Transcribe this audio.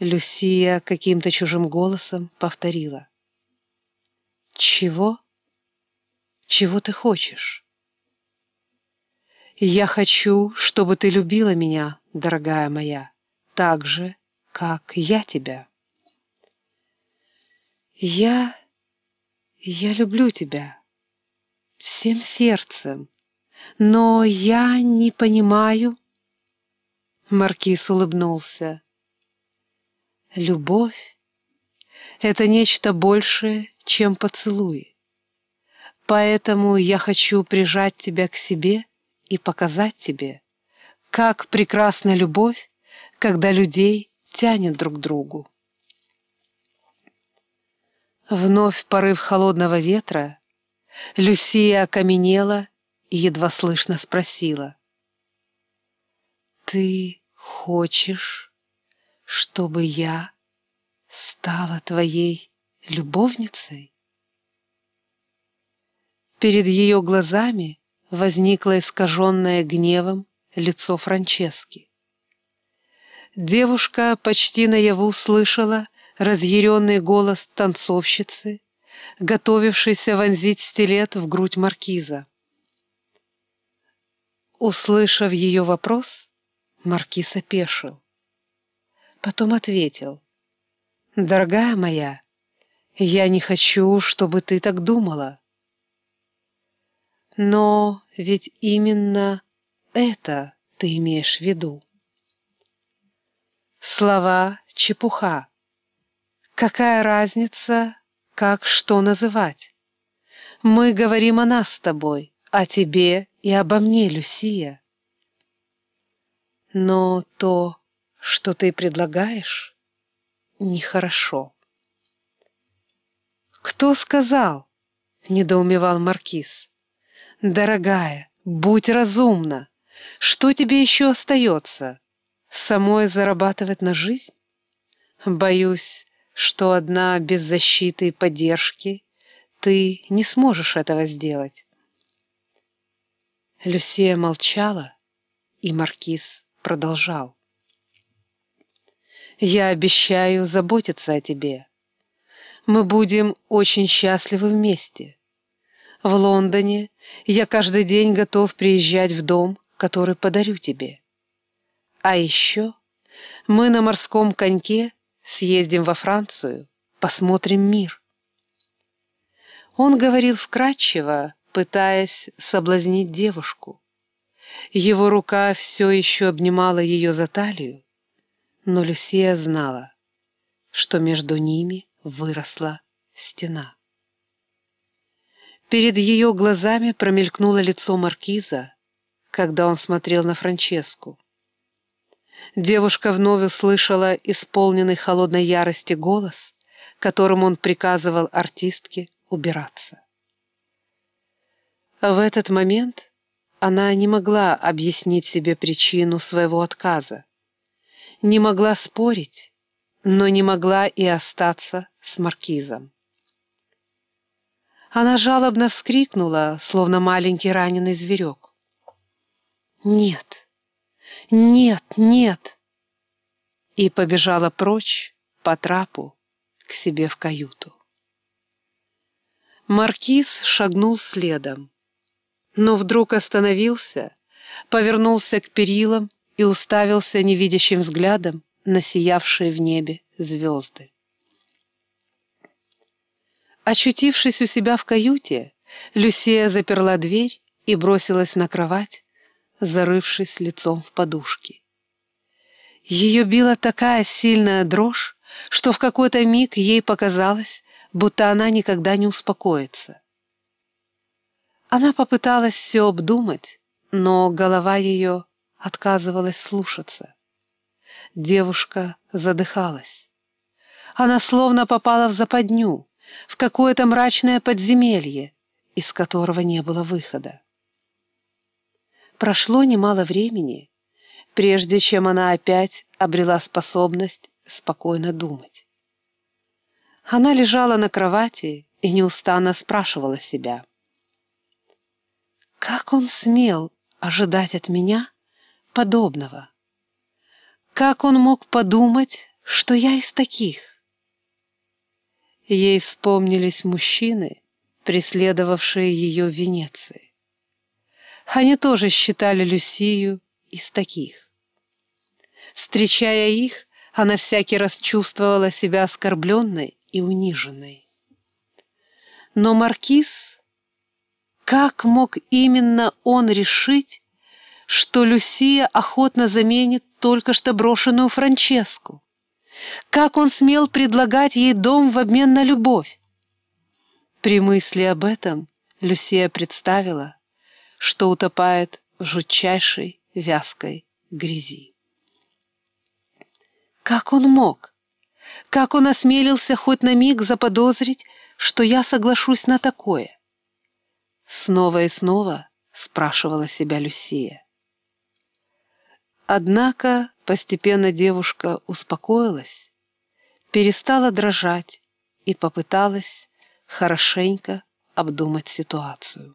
Люсия каким-то чужим голосом повторила. «Чего? Чего ты хочешь?» «Я хочу, чтобы ты любила меня, дорогая моя, так же, как я тебя». «Я... я люблю тебя всем сердцем, но я не понимаю...» Маркиз улыбнулся. Любовь — это нечто большее, чем поцелуи. Поэтому я хочу прижать тебя к себе и показать тебе, как прекрасна любовь, когда людей тянет друг к другу. Вновь порыв холодного ветра, Люсия окаменела и едва слышно спросила. «Ты хочешь...» чтобы я стала твоей любовницей? Перед ее глазами возникло искаженное гневом лицо Франчески. Девушка почти наяву слышала разъяренный голос танцовщицы, готовившейся вонзить стилет в грудь маркиза. Услышав ее вопрос, маркиз опешил. Потом ответил. «Дорогая моя, я не хочу, чтобы ты так думала». Но ведь именно это ты имеешь в виду. Слова — чепуха. Какая разница, как что называть? Мы говорим о нас с тобой, о тебе и обо мне, Люсия. Но то, что ты предлагаешь, нехорошо. «Кто сказал?» — недоумевал Маркиз. «Дорогая, будь разумна. Что тебе еще остается? Самой зарабатывать на жизнь? Боюсь, что одна без защиты и поддержки ты не сможешь этого сделать». Люсия молчала, и Маркиз продолжал. Я обещаю заботиться о тебе. Мы будем очень счастливы вместе. В Лондоне я каждый день готов приезжать в дом, который подарю тебе. А еще мы на морском коньке съездим во Францию, посмотрим мир. Он говорил вкратчиво, пытаясь соблазнить девушку. Его рука все еще обнимала ее за талию, но Люсия знала, что между ними выросла стена. Перед ее глазами промелькнуло лицо маркиза, когда он смотрел на Франческу. Девушка вновь услышала исполненный холодной ярости голос, которым он приказывал артистке убираться. В этот момент она не могла объяснить себе причину своего отказа не могла спорить, но не могла и остаться с маркизом. Она жалобно вскрикнула, словно маленький раненый зверек. «Нет! Нет! Нет!» И побежала прочь по трапу к себе в каюту. Маркиз шагнул следом, но вдруг остановился, повернулся к перилам и уставился невидящим взглядом на сиявшие в небе звезды. Очутившись у себя в каюте, Люсия заперла дверь и бросилась на кровать, зарывшись лицом в подушки. Ее била такая сильная дрожь, что в какой-то миг ей показалось, будто она никогда не успокоится. Она попыталась все обдумать, но голова ее отказывалась слушаться. Девушка задыхалась. Она словно попала в западню, в какое-то мрачное подземелье, из которого не было выхода. Прошло немало времени, прежде чем она опять обрела способность спокойно думать. Она лежала на кровати и неустанно спрашивала себя. «Как он смел ожидать от меня?» Подобного. Как он мог подумать, что я из таких. Ей вспомнились мужчины, преследовавшие ее в Венеции. Они тоже считали Люсию из таких. Встречая их, она всякий раз чувствовала себя оскорбленной и униженной. Но Маркиз, как мог именно он решить, что Люсия охотно заменит только что брошенную Франческу? Как он смел предлагать ей дом в обмен на любовь? При мысли об этом Люсия представила, что утопает в жутчайшей вязкой грязи. Как он мог? Как он осмелился хоть на миг заподозрить, что я соглашусь на такое? Снова и снова спрашивала себя Люсия. Однако постепенно девушка успокоилась, перестала дрожать и попыталась хорошенько обдумать ситуацию.